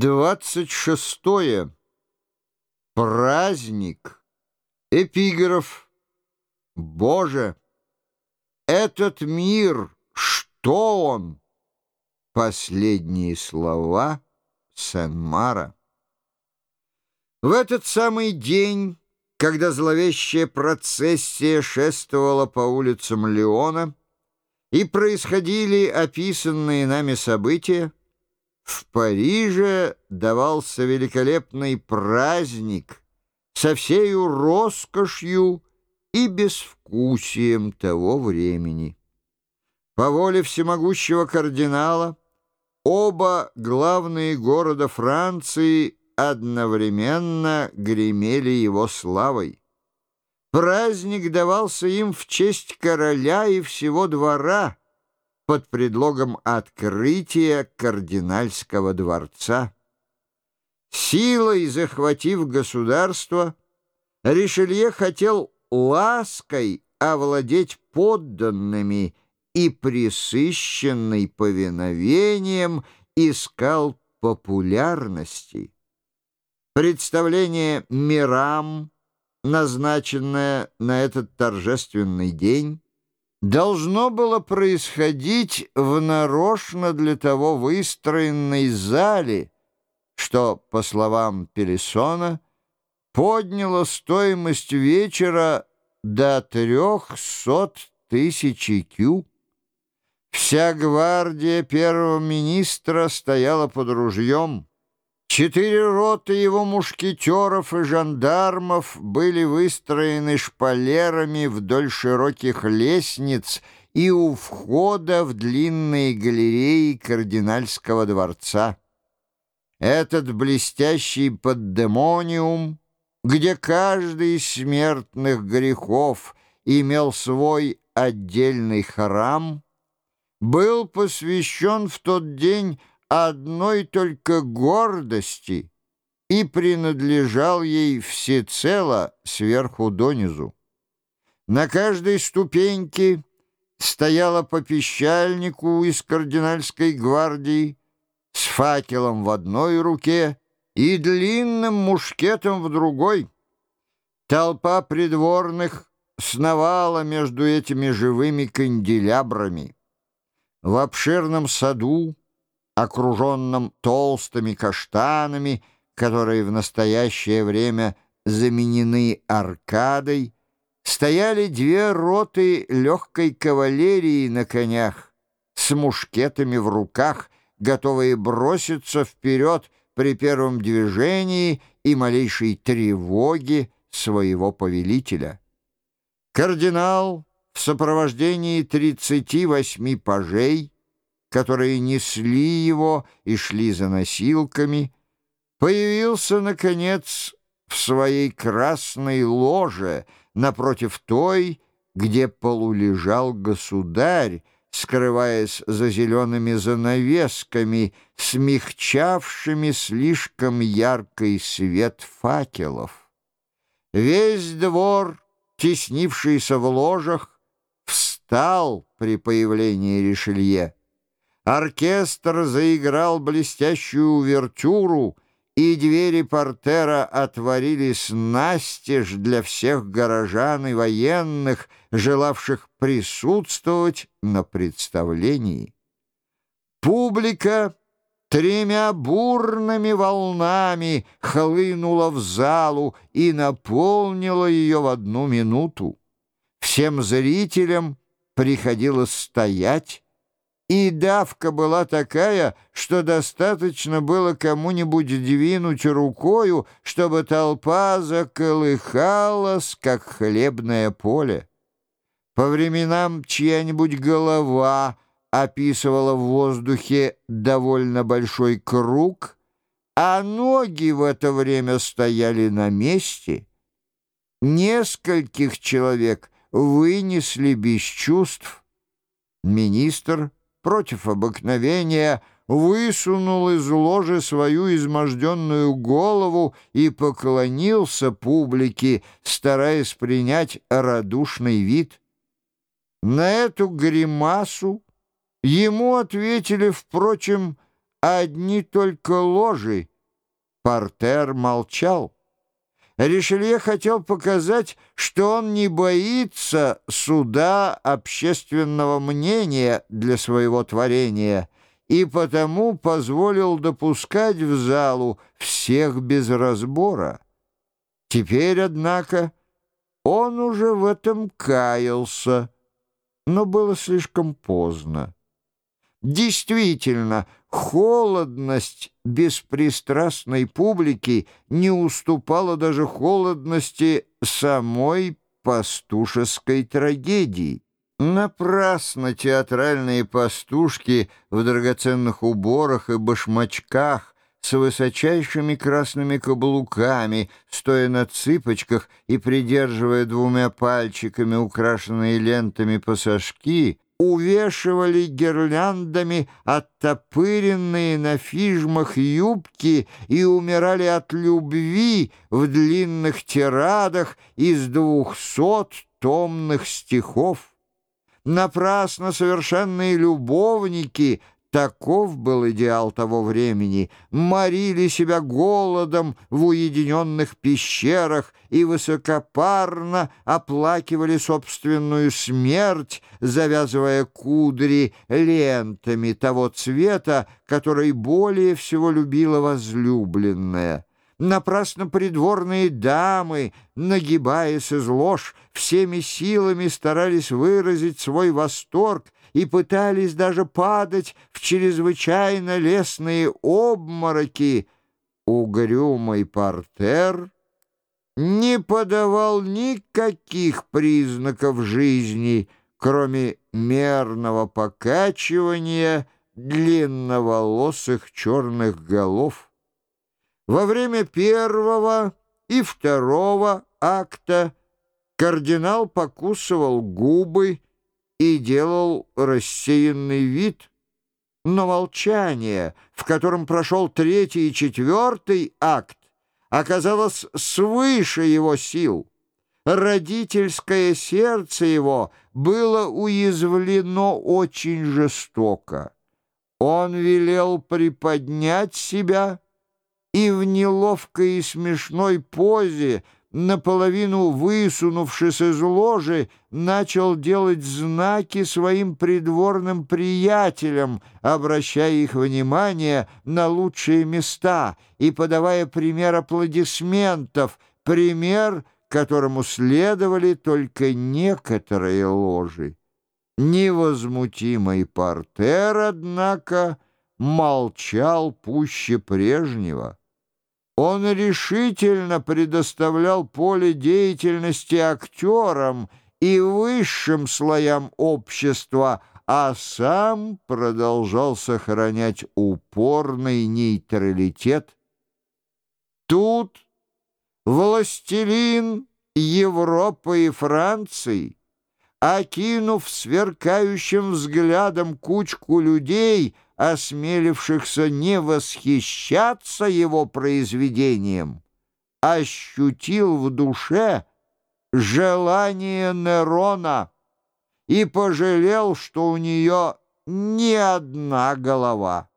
Двадцать шестое. Праздник. Эпиграф. Боже, этот мир, что он? Последние слова Сен-Мара. В этот самый день, когда зловещая процессия шествовала по улицам Леона и происходили описанные нами события, в Париже давался великолепный праздник со всею роскошью и безвкусием того времени. По воле всемогущего кардинала оба главные города Франции одновременно гремели его славой. Праздник давался им в честь короля и всего двора — под предлогом открытия кардинальского дворца. Силой захватив государство, Ришелье хотел лаской овладеть подданными и присыщенный повиновением искал популярности. Представление «Мирам», назначенное на этот торжественный день, должно было происходить в нарочно для того выстроенной зале, что, по словам Пелесона, подняло стоимость вечера до трехсот тысяч кю. Вся гвардия первого министра стояла под ружьем, Четыре роты его мушкетеров и жандармов были выстроены шпалерами вдоль широких лестниц и у входа в длинные галереи кардинальского дворца. Этот блестящий поддемониум, где каждый из смертных грехов имел свой отдельный храм, был посвящен в тот день одной только гордости и принадлежал ей всецело сверху донизу. На каждой ступеньке стояла по пищальнику из кардинальской гвардии с факелом в одной руке и длинным мушкетом в другой. Толпа придворных сновала между этими живыми канделябрами. В обширном саду окруженном толстыми каштанами, которые в настоящее время заменены аркадой, стояли две роты легкой кавалерии на конях с мушкетами в руках, готовые броситься вперед при первом движении и малейшей тревоге своего повелителя. Кардинал в сопровождении 38 пажей которые несли его и шли за носилками, появился, наконец, в своей красной ложе напротив той, где полулежал государь, скрываясь за зелеными занавесками, смягчавшими слишком яркий свет факелов. Весь двор, теснившийся в ложах, встал при появлении Ришелье. Оркестр заиграл блестящую увертюру, и двери портера отворились настежь для всех горожан и военных, желавших присутствовать на представлении. Публика тремя бурными волнами хлынула в залу и наполнила ее в одну минуту. Всем зрителям приходилось стоять, и давка была такая, что достаточно было кому-нибудь двинуть рукою, чтобы толпа заколыхалась, как хлебное поле. По временам чья-нибудь голова описывала в воздухе довольно большой круг, а ноги в это время стояли на месте. Нескольких человек вынесли без чувств. Министр против обыкновения, высунул из ложи свою изможденную голову и поклонился публике, стараясь принять радушный вид. На эту гримасу ему ответили, впрочем, одни только ложи. Портер молчал. Ришелье хотел показать, что он не боится суда общественного мнения для своего творения и потому позволил допускать в залу всех без разбора. Теперь, однако, он уже в этом каялся, но было слишком поздно. Действительно, холодность беспристрастной публики не уступала даже холодности самой пастушеской трагедии. Напрасно театральные пастушки в драгоценных уборах и башмачках с высочайшими красными каблуками, стоя на цыпочках и придерживая двумя пальчиками украшенные лентами пассажки, увешивали гирляндами оттопыренные на фижмах юбки и умирали от любви в длинных тирадах из двухсот томных стихов. Напрасно совершенные любовники Таков был идеал того времени. Морили себя голодом в уединенных пещерах и высокопарно оплакивали собственную смерть, завязывая кудри лентами того цвета, который более всего любила возлюбленная. Напрасно придворные дамы, нагибаясь из лож, всеми силами старались выразить свой восторг и пытались даже падать в чрезвычайно лесные обмороки. Угрюмый портер не подавал никаких признаков жизни, кроме мерного покачивания длинноволосых черных голов. Во время первого и второго акта кардинал покусывал губы и делал рассеянный вид, но молчание, в котором прошел третий и четвертый акт, оказалось свыше его сил. Родительское сердце его было уязвлено очень жестоко. Он велел приподнять себя и в неловкой и смешной позе, наполовину высунувшись из ложи, начал делать знаки своим придворным приятелям, обращая их внимание на лучшие места и подавая пример аплодисментов, пример, которому следовали только некоторые ложи. Невозмутимый портер, однако, молчал пуще прежнего. Он решительно предоставлял поле деятельности актерам и высшим слоям общества, а сам продолжал сохранять упорный нейтралитет. Тут властелин Европы и Франции, окинув сверкающим взглядом кучку людей, осмелившихся не восхищаться его произведением, ощутил в душе желание Нерона и пожалел, что у нее не одна голова.